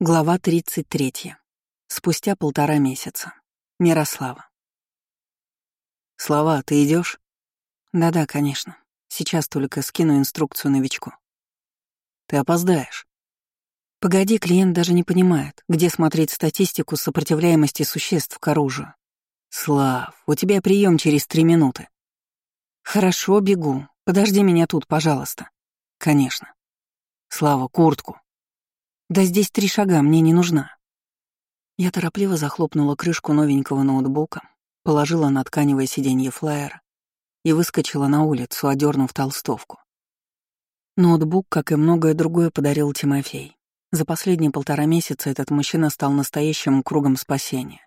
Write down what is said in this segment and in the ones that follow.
Глава 33. Спустя полтора месяца. Мирослава. «Слова, ты идешь? «Да-да, конечно. Сейчас только скину инструкцию новичку». «Ты опоздаешь». «Погоди, клиент даже не понимает, где смотреть статистику сопротивляемости существ к оружию». «Слав, у тебя прием через три минуты». «Хорошо, бегу. Подожди меня тут, пожалуйста». «Конечно». «Слава, куртку». Да здесь три шага, мне не нужна. Я торопливо захлопнула крышку новенького ноутбука, положила на тканевое сиденье флайера и выскочила на улицу, одернув толстовку. Ноутбук, как и многое другое, подарил Тимофей. За последние полтора месяца этот мужчина стал настоящим кругом спасения.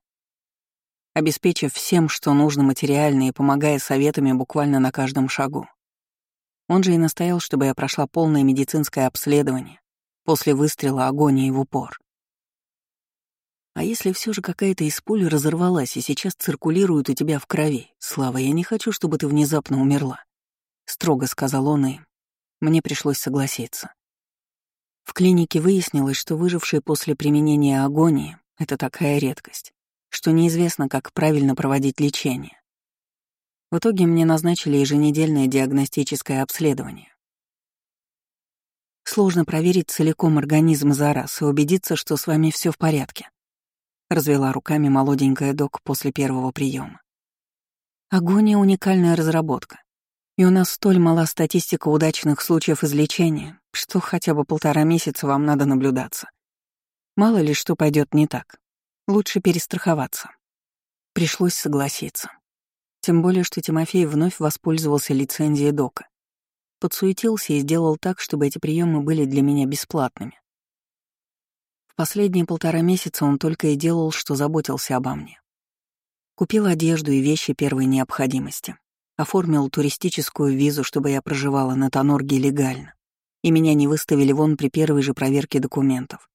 Обеспечив всем, что нужно материально и помогая советами буквально на каждом шагу. Он же и настоял, чтобы я прошла полное медицинское обследование, после выстрела агонии в упор. А если все же какая-то из пуль разорвалась и сейчас циркулирует у тебя в крови? Слава, я не хочу, чтобы ты внезапно умерла. Строго сказал он и... Мне пришлось согласиться. В клинике выяснилось, что выжившие после применения агонии — это такая редкость, что неизвестно, как правильно проводить лечение. В итоге мне назначили еженедельное диагностическое обследование. Сложно проверить целиком организм за раз и убедиться, что с вами все в порядке. Развела руками молоденькая док после первого приема. Агония — уникальная разработка. И у нас столь мала статистика удачных случаев излечения, что хотя бы полтора месяца вам надо наблюдаться. Мало ли что пойдет не так. Лучше перестраховаться. Пришлось согласиться. Тем более, что Тимофей вновь воспользовался лицензией Дока подсуетился и сделал так, чтобы эти приемы были для меня бесплатными. В последние полтора месяца он только и делал, что заботился обо мне. Купил одежду и вещи первой необходимости, оформил туристическую визу, чтобы я проживала на Тонорге легально, и меня не выставили вон при первой же проверке документов.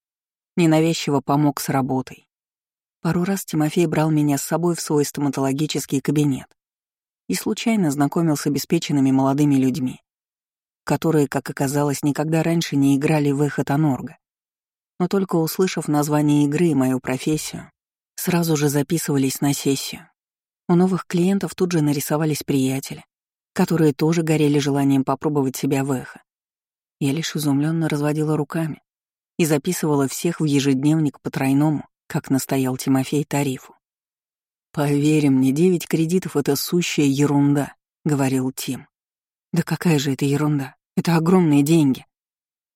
Ненавязчиво помог с работой. Пару раз Тимофей брал меня с собой в свой стоматологический кабинет и случайно знакомил с обеспеченными молодыми людьми, которые, как оказалось, никогда раньше не играли в эхо Тонорга. Но только услышав название игры и мою профессию, сразу же записывались на сессию. У новых клиентов тут же нарисовались приятели, которые тоже горели желанием попробовать себя в эхо. Я лишь изумленно разводила руками и записывала всех в ежедневник по тройному, как настоял Тимофей тарифу. «Поверь мне, девять кредитов — это сущая ерунда», — говорил Тим. «Да какая же это ерунда? Это огромные деньги!»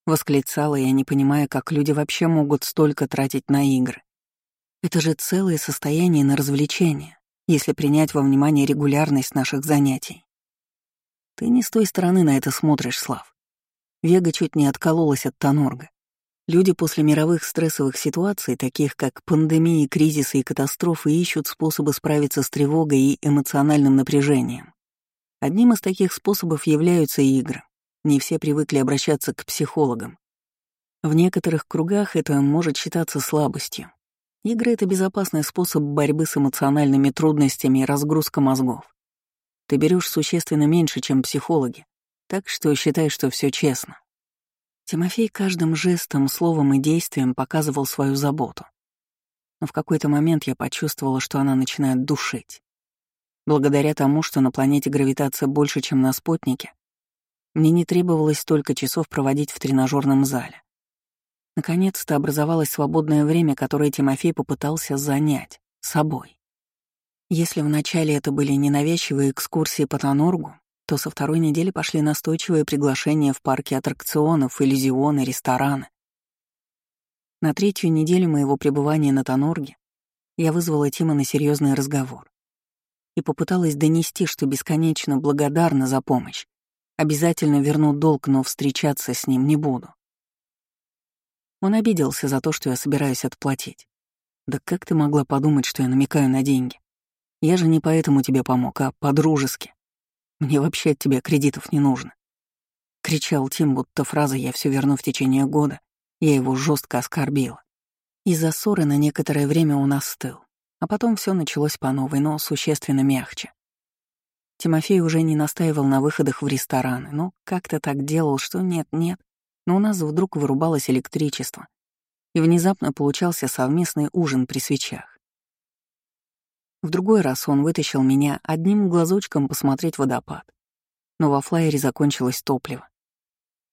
Восклицала я, не понимая, как люди вообще могут столько тратить на игры. Это же целое состояние на развлечение, если принять во внимание регулярность наших занятий. Ты не с той стороны на это смотришь, Слав. Вега чуть не откололась от Тонорга. Люди после мировых стрессовых ситуаций, таких как пандемии, кризисы и катастрофы, ищут способы справиться с тревогой и эмоциональным напряжением. Одним из таких способов являются игры. Не все привыкли обращаться к психологам. В некоторых кругах это может считаться слабостью. Игры — это безопасный способ борьбы с эмоциональными трудностями и разгрузка мозгов. Ты берешь существенно меньше, чем психологи, так что считай, что все честно. Тимофей каждым жестом, словом и действием показывал свою заботу. Но в какой-то момент я почувствовала, что она начинает душить. Благодаря тому, что на планете гравитация больше, чем на спутнике, мне не требовалось столько часов проводить в тренажерном зале. Наконец-то образовалось свободное время, которое Тимофей попытался занять собой. Если вначале это были ненавязчивые экскурсии по Тоноргу, то со второй недели пошли настойчивые приглашения в парке аттракционов, иллюзионы, рестораны. На третью неделю моего пребывания на Тонорге я вызвала Тима на серьезный разговор и попыталась донести, что бесконечно благодарна за помощь. Обязательно верну долг, но встречаться с ним не буду. Он обиделся за то, что я собираюсь отплатить. Да как ты могла подумать, что я намекаю на деньги? Я же не поэтому тебе помог, а по-дружески. Мне вообще от тебя кредитов не нужно. Кричал Тим, будто фраза «я все верну в течение года». Я его жестко оскорбила. Из-за ссоры на некоторое время он остыл. А потом все началось по новой, но существенно мягче. Тимофей уже не настаивал на выходах в рестораны, но как-то так делал, что нет-нет, но у нас вдруг вырубалось электричество. и внезапно получался совместный ужин при свечах. В другой раз он вытащил меня одним глазочком посмотреть водопад. Но во флайере закончилось топливо.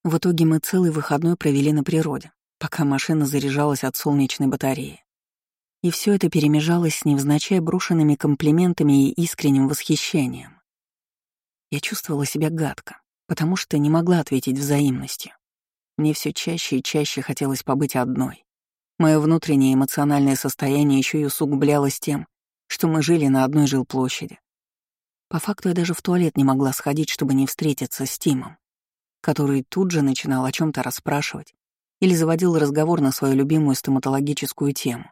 В итоге мы целый выходной провели на природе, пока машина заряжалась от солнечной батареи. И все это перемежалось с невзначай брошенными комплиментами и искренним восхищением. Я чувствовала себя гадко, потому что не могла ответить взаимностью. Мне все чаще и чаще хотелось побыть одной. Мое внутреннее эмоциональное состояние еще и усугублялось тем, что мы жили на одной жилплощади. По факту я даже в туалет не могла сходить, чтобы не встретиться с Тимом, который тут же начинал о чем то расспрашивать или заводил разговор на свою любимую стоматологическую тему.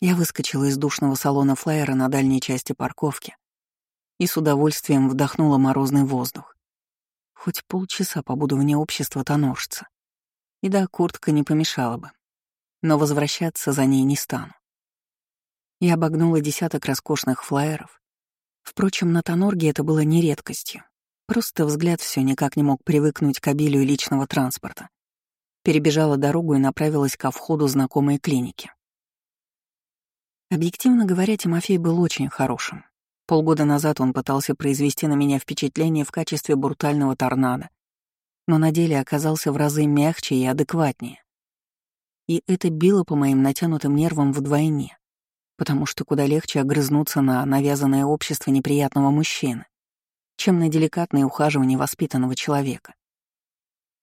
Я выскочила из душного салона флайера на дальней части парковки и с удовольствием вдохнула морозный воздух. Хоть полчаса побуду вне общества тоноржца. И да, куртка не помешала бы. Но возвращаться за ней не стану. Я обогнула десяток роскошных флайеров. Впрочем, на Тонорге это было не редкостью. Просто взгляд все никак не мог привыкнуть к обилию личного транспорта. Перебежала дорогу и направилась ко входу знакомой клиники. Объективно говоря, Тимофей был очень хорошим. Полгода назад он пытался произвести на меня впечатление в качестве брутального торнадо, но на деле оказался в разы мягче и адекватнее. И это било по моим натянутым нервам вдвойне потому что куда легче огрызнуться на навязанное общество неприятного мужчины, чем на деликатное ухаживание воспитанного человека.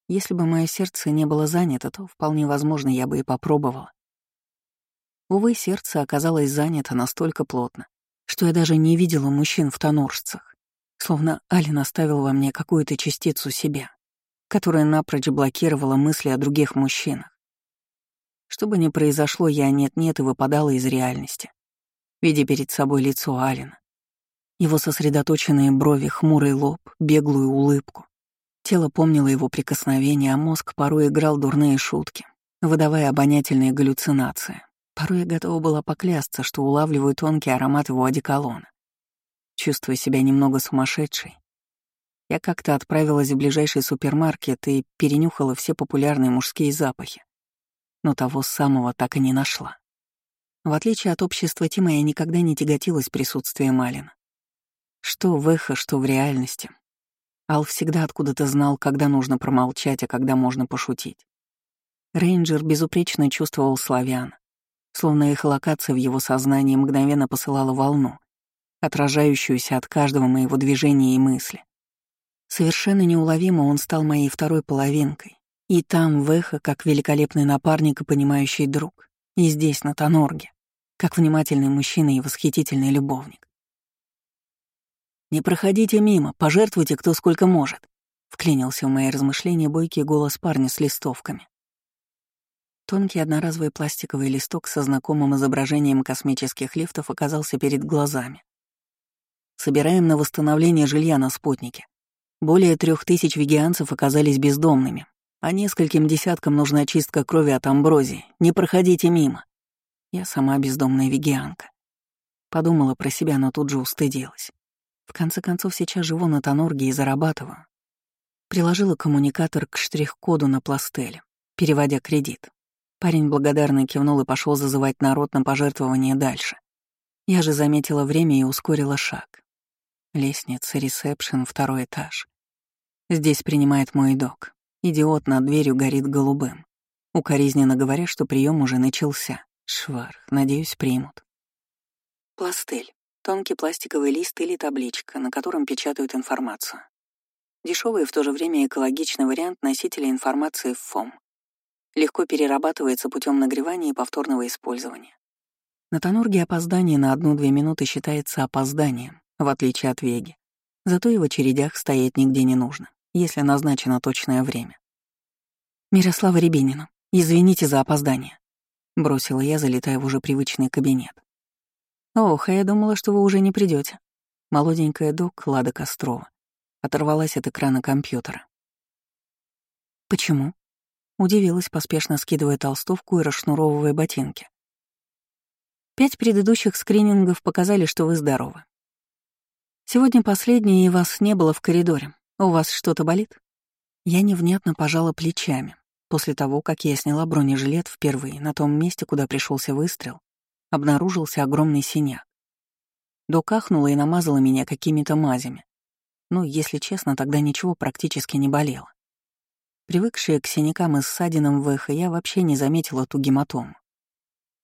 Если бы мое сердце не было занято, то вполне возможно, я бы и попробовала. Увы, сердце оказалось занято настолько плотно, что я даже не видела мужчин в тоноржцах, словно Алин оставил во мне какую-то частицу себя, которая напрочь блокировала мысли о других мужчинах. Что бы ни произошло, я нет-нет и выпадала из реальности, видя перед собой лицо Алина. Его сосредоточенные брови, хмурый лоб, беглую улыбку. Тело помнило его прикосновение, а мозг порой играл дурные шутки, выдавая обонятельные галлюцинации. Порой я готова была поклясться, что улавливаю тонкий аромат его одеколона. Чувствуя себя немного сумасшедшей, я как-то отправилась в ближайший супермаркет и перенюхала все популярные мужские запахи но того самого так и не нашла. В отличие от общества Тима, я никогда не тяготилась присутствием Алина. Что в эхо, что в реальности. Ал всегда откуда-то знал, когда нужно промолчать, а когда можно пошутить. Рейнджер безупречно чувствовал славян, словно их локация в его сознании мгновенно посылала волну, отражающуюся от каждого моего движения и мысли. Совершенно неуловимо он стал моей второй половинкой, и там, в эхо, как великолепный напарник и понимающий друг. И здесь, на Тонорге, как внимательный мужчина и восхитительный любовник. «Не проходите мимо, пожертвуйте кто сколько может», — вклинился в мои размышления бойкий голос парня с листовками. Тонкий одноразовый пластиковый листок со знакомым изображением космических лифтов оказался перед глазами. Собираем на восстановление жилья на спутнике. Более трех тысяч вегианцев оказались бездомными, а нескольким десяткам нужна чистка крови от амброзии. Не проходите мимо. Я сама бездомная вегианка. Подумала про себя, но тут же устыдилась. В конце концов, сейчас живу на Тонорге и зарабатываю. Приложила коммуникатор к штрих-коду на пластеле, переводя кредит. Парень благодарно кивнул и пошел зазывать народ на пожертвование дальше. Я же заметила время и ускорила шаг. Лестница, ресепшн, второй этаж. Здесь принимает мой док. Идиот над дверью горит голубым. Укоризненно говоря, что прием уже начался. Шварх, надеюсь, примут. Пластель. Тонкий пластиковый лист или табличка, на котором печатают информацию. Дешевый и в то же время экологичный вариант носителя информации в ФОМ. Легко перерабатывается путем нагревания и повторного использования. На Тонурге опоздание на одну-две минуты считается опозданием, в отличие от Веги. Зато и в очередях стоять нигде не нужно если назначено точное время. «Мирослава Рябинина, извините за опоздание», — бросила я, залетая в уже привычный кабинет. «Ох, а я думала, что вы уже не придете. Молоденькая док Лада Кострова оторвалась от экрана компьютера. «Почему?» — удивилась, поспешно скидывая толстовку и расшнуровывая ботинки. «Пять предыдущих скринингов показали, что вы здоровы. Сегодня последний, и вас не было в коридоре. «У вас что-то болит?» Я невнятно пожала плечами. После того, как я сняла бронежилет впервые, на том месте, куда пришелся выстрел, обнаружился огромный синяк. Док ахнула и намазала меня какими-то мазями. Но, если честно, тогда ничего практически не болело. Привыкшая к синякам и ссадинам в эхо, я вообще не заметила ту гематому.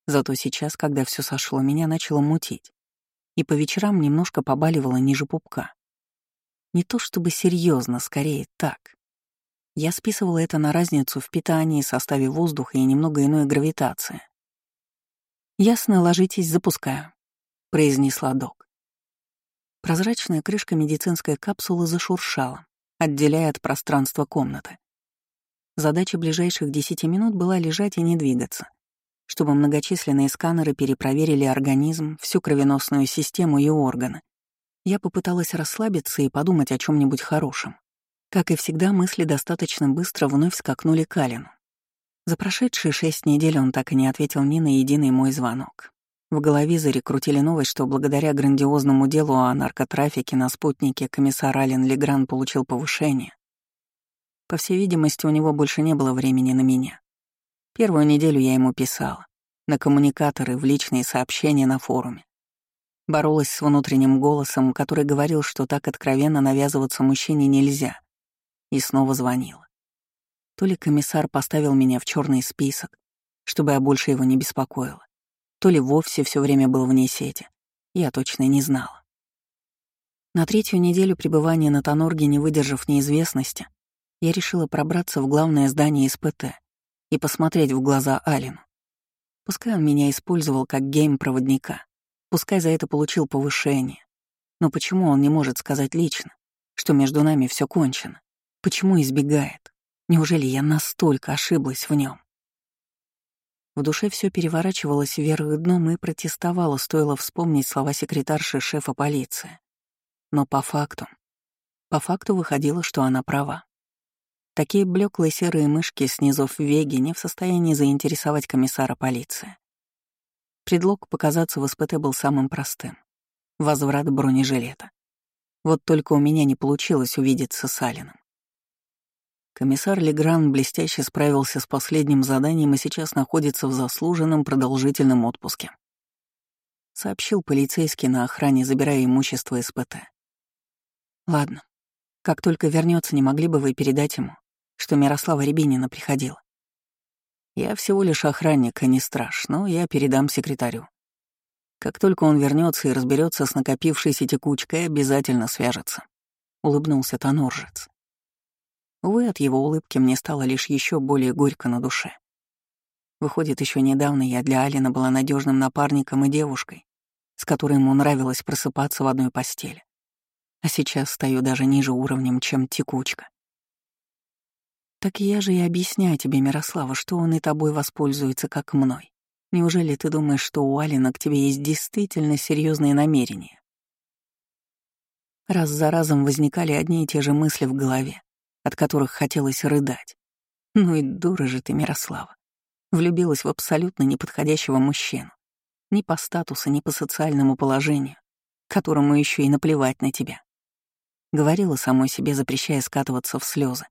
Зато сейчас, когда все сошло, меня начало мутить. И по вечерам немножко побаливало ниже пупка. Не то чтобы серьезно, скорее так. Я списывала это на разницу в питании, составе воздуха и немного иной гравитации. «Ясно, ложитесь, запускаю», — произнесла док. Прозрачная крышка медицинской капсулы зашуршала, отделяя от пространства комнаты. Задача ближайших десяти минут была лежать и не двигаться, чтобы многочисленные сканеры перепроверили организм, всю кровеносную систему и органы. Я попыталась расслабиться и подумать о чем нибудь хорошем. Как и всегда, мысли достаточно быстро вновь скакнули к Алину. За прошедшие шесть недель он так и не ответил ни на единый мой звонок. В головизоре крутили новость, что благодаря грандиозному делу о наркотрафике на спутнике комиссар Ален Легран получил повышение. По всей видимости, у него больше не было времени на меня. Первую неделю я ему писала. На коммуникаторы, в личные сообщения на форуме. Боролась с внутренним голосом, который говорил, что так откровенно навязываться мужчине нельзя. И снова звонила. То ли комиссар поставил меня в черный список, чтобы я больше его не беспокоила то ли вовсе все время был вне сети. Я точно не знала. На третью неделю пребывания на Тонорге, не выдержав неизвестности, я решила пробраться в главное здание СПТ и посмотреть в глаза Алину. Пускай он меня использовал как гейм-проводника, пускай за это получил повышение, но почему он не может сказать лично, что между нами все кончено? Почему избегает? Неужели я настолько ошиблась в нем? В душе все переворачивалось вверх дном и протестовало, стоило вспомнить слова секретарши шефа полиции. Но по факту... По факту выходило, что она права. Такие блеклые серые мышки снизов веги не в состоянии заинтересовать комиссара полиции. Предлог показаться в СПТ был самым простым — возврат бронежилета. Вот только у меня не получилось увидеться с Алином. Комиссар Легран блестяще справился с последним заданием и сейчас находится в заслуженном продолжительном отпуске. Сообщил полицейский на охране, забирая имущество СПТ. Ладно, как только вернется, не могли бы вы передать ему, что Мирослава Рябинина приходила? Я всего лишь охранник, а не страж, но я передам секретарю. Как только он вернется и разберется с накопившейся текучкой, обязательно свяжется. Улыбнулся Тоноржец. Увы, от его улыбки мне стало лишь еще более горько на душе. Выходит, еще недавно я для Алина была надежным напарником и девушкой, с которой ему нравилось просыпаться в одной постели. А сейчас стою даже ниже уровнем, чем текучка. Так я же и объясняю тебе, Мирослава, что он и тобой воспользуется, как мной. Неужели ты думаешь, что у Алина к тебе есть действительно серьезные намерения? Раз за разом возникали одни и те же мысли в голове, от которых хотелось рыдать. Ну и дура же ты, Мирослава. Влюбилась в абсолютно неподходящего мужчину. Ни по статусу, ни по социальному положению, которому еще и наплевать на тебя. Говорила самой себе, запрещая скатываться в слезы.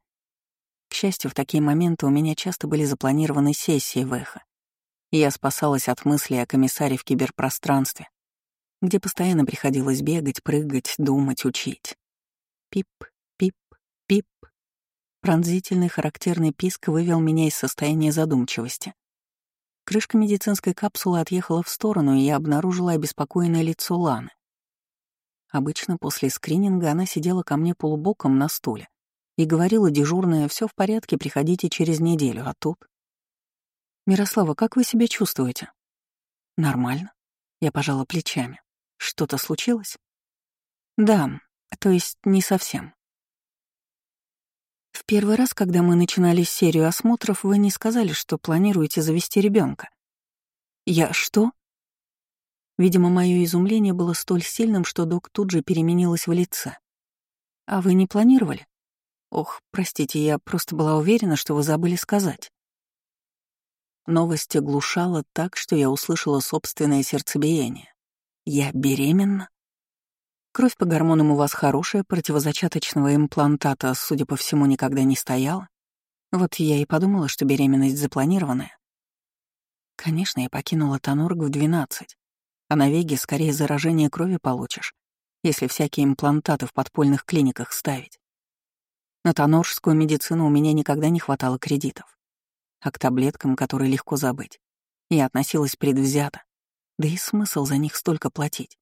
К счастью, в такие моменты у меня часто были запланированы сессии в эхо. И я спасалась от мыслей о комиссаре в киберпространстве, где постоянно приходилось бегать, прыгать, думать, учить. Пип, пип, пип, Пронзительный характерный писк вывел меня из состояния задумчивости. Крышка медицинской капсулы отъехала в сторону, и я обнаружила обеспокоенное лицо Ланы. Обычно после скрининга она сидела ко мне полубоком на стуле и говорила дежурная «все в порядке, приходите через неделю», а тут... «Мирослава, как вы себя чувствуете?» «Нормально». Я пожала плечами. «Что-то случилось?» «Да, то есть не совсем. В первый раз, когда мы начинали серию осмотров, вы не сказали, что планируете завести ребенка. Я что? Видимо, мое изумление было столь сильным, что док тут же переменилась в лице. А вы не планировали? Ох, простите, я просто была уверена, что вы забыли сказать. Новость оглушала так, что я услышала собственное сердцебиение. Я беременна? Кровь по гормонам у вас хорошая, противозачаточного имплантата, судя по всему, никогда не стояла. Вот я и подумала, что беременность запланированная. Конечно, я покинула Тонорг в 12, а на Веге скорее заражение крови получишь, если всякие имплантаты в подпольных клиниках ставить. На тоноржскую медицину у меня никогда не хватало кредитов. А к таблеткам, которые легко забыть, я относилась предвзято. Да и смысл за них столько платить,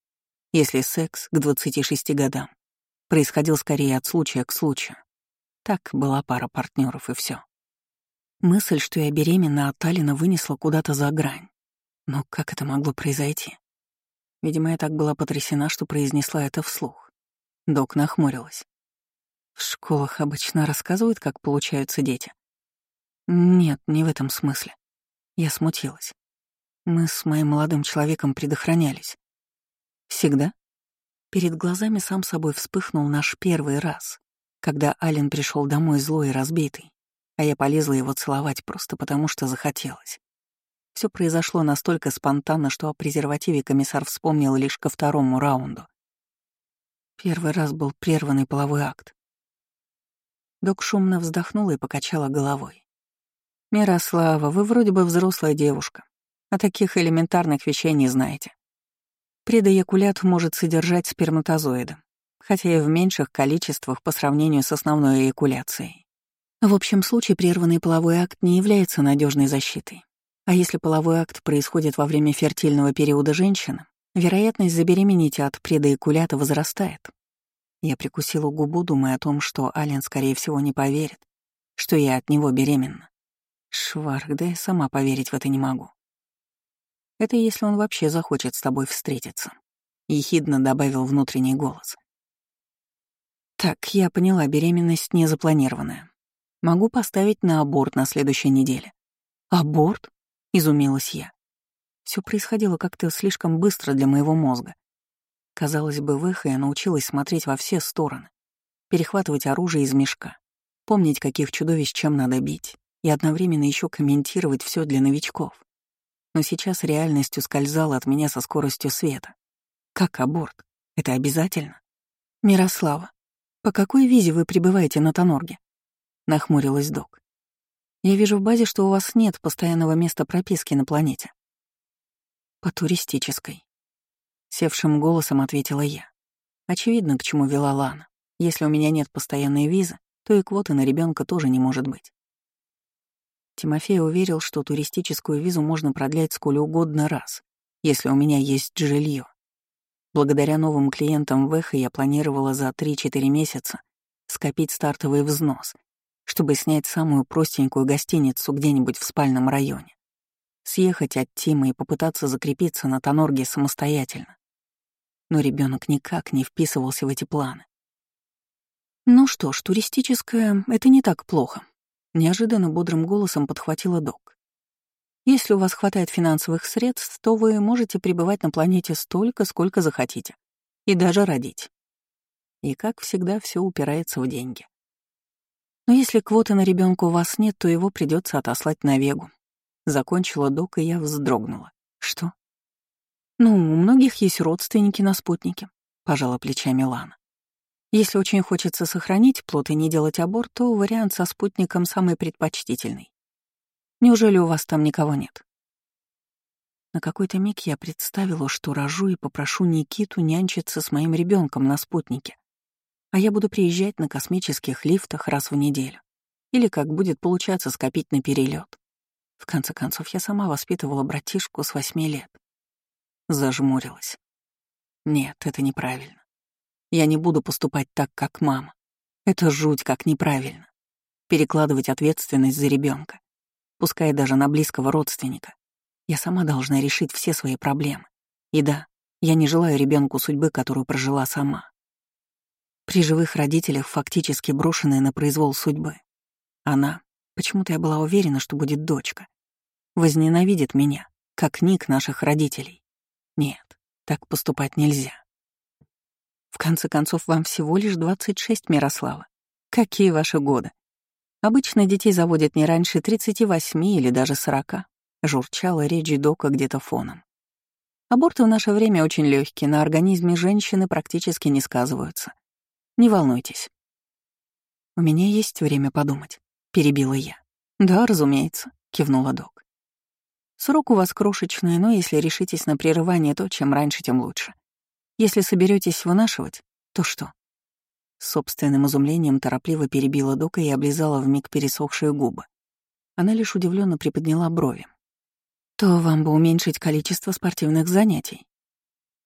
если секс к 26 годам происходил скорее от случая к случаю. Так была пара партнеров и все. Мысль, что я беременна от Талина, вынесла куда-то за грань. Но как это могло произойти? Видимо, я так была потрясена, что произнесла это вслух. Док нахмурилась. В школах обычно рассказывают, как получаются дети. Нет, не в этом смысле. Я смутилась. Мы с моим молодым человеком предохранялись. Всегда? Перед глазами сам собой вспыхнул наш первый раз, когда Ален пришел домой злой и разбитый, а я полезла его целовать просто потому, что захотелось. Все произошло настолько спонтанно, что о презервативе комиссар вспомнил лишь ко второму раунду. Первый раз был прерванный половой акт. Док шумно вздохнула и покачала головой. «Мирослава, вы вроде бы взрослая девушка, а таких элементарных вещей не знаете. Предоякулят может содержать сперматозоиды, хотя и в меньших количествах по сравнению с основной эякуляцией. В общем случае прерванный половой акт не является надежной защитой. А если половой акт происходит во время фертильного периода женщины, вероятность забеременеть от предоякулята возрастает. Я прикусила губу, думая о том, что Ален, скорее всего, не поверит, что я от него беременна. Шварх, да я сама поверить в это не могу. Это если он вообще захочет с тобой встретиться. Ехидно добавил внутренний голос. Так, я поняла, беременность не запланированная. Могу поставить на аборт на следующей неделе. Аборт? Изумилась я. Все происходило как-то слишком быстро для моего мозга. Казалось бы, в эхо я научилась смотреть во все стороны, перехватывать оружие из мешка, помнить, каких чудовищ чем надо бить, и одновременно еще комментировать все для новичков. Но сейчас реальность ускользала от меня со скоростью света. Как аборт? Это обязательно? Мирослава, по какой визе вы прибываете на Тонорге? Нахмурилась док. Я вижу в базе, что у вас нет постоянного места прописки на планете. По туристической. Севшим голосом ответила я. Очевидно, к чему вела Лана. Если у меня нет постоянной визы, то и квоты на ребенка тоже не может быть. Тимофей уверил, что туристическую визу можно продлять сколь угодно раз, если у меня есть жилье. Благодаря новым клиентам в Эхо я планировала за 3-4 месяца скопить стартовый взнос, чтобы снять самую простенькую гостиницу где-нибудь в спальном районе. Съехать от Тима и попытаться закрепиться на Тонорге самостоятельно. Но ребенок никак не вписывался в эти планы. Ну что ж, туристическое — это не так плохо. Неожиданно бодрым голосом подхватила док. Если у вас хватает финансовых средств, то вы можете пребывать на планете столько, сколько захотите. И даже родить. И, как всегда, все упирается в деньги. Но если квоты на ребенка у вас нет, то его придется отослать на Вегу. Закончила док, и я вздрогнула. Что? Ну, у многих есть родственники на спутнике, пожала плечами Лана. Если очень хочется сохранить плод и не делать аборт, то вариант со спутником самый предпочтительный. Неужели у вас там никого нет? На какой-то миг я представила, что рожу и попрошу Никиту нянчиться с моим ребенком на спутнике, а я буду приезжать на космических лифтах раз в неделю. Или как будет получаться скопить на перелет. В конце концов, я сама воспитывала братишку с восьми лет. Зажмурилась. Нет, это неправильно. Я не буду поступать так, как мама. Это жуть как неправильно. Перекладывать ответственность за ребенка, пускай даже на близкого родственника. Я сама должна решить все свои проблемы. И да, я не желаю ребенку судьбы, которую прожила сама. При живых родителях фактически брошенная на произвол судьбы. Она, почему-то я была уверена, что будет дочка, возненавидит меня, как ник наших родителей. Нет, так поступать нельзя. В конце концов, вам всего лишь 26, Мирослава. Какие ваши годы? Обычно детей заводят не раньше 38 или даже 40. Журчала речь Дока где-то фоном. Аборты в наше время очень легкие, на организме женщины практически не сказываются. Не волнуйтесь. У меня есть время подумать, перебила я. Да, разумеется, кивнула док. Срок у вас крошечный, но если решитесь на прерывание, то чем раньше, тем лучше. Если соберетесь вынашивать, то что? С собственным изумлением торопливо перебила Дока и облизала вмиг пересохшие губы. Она лишь удивленно приподняла брови. То вам бы уменьшить количество спортивных занятий.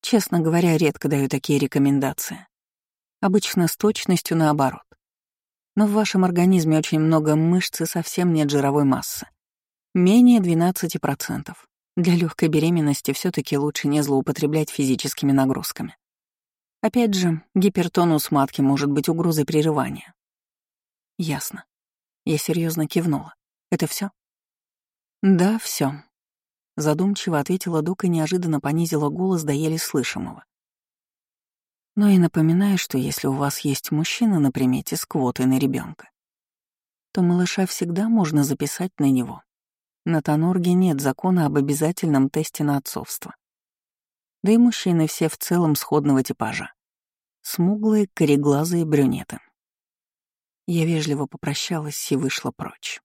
Честно говоря, редко даю такие рекомендации. Обычно с точностью наоборот. Но в вашем организме очень много мышц и совсем нет жировой массы. Менее 12%. Для легкой беременности все таки лучше не злоупотреблять физическими нагрузками. Опять же, гипертонус матки может быть угрозой прерывания. Ясно. Я серьезно кивнула. Это все? Да, все. Задумчиво ответила Дука и неожиданно понизила голос до еле слышимого. Но и напоминаю, что если у вас есть мужчина на примете с квотой на ребенка, то малыша всегда можно записать на него. На Тонорге нет закона об обязательном тесте на отцовство. Да и мужчины все в целом сходного типажа. Смуглые, кореглазые брюнеты. Я вежливо попрощалась и вышла прочь.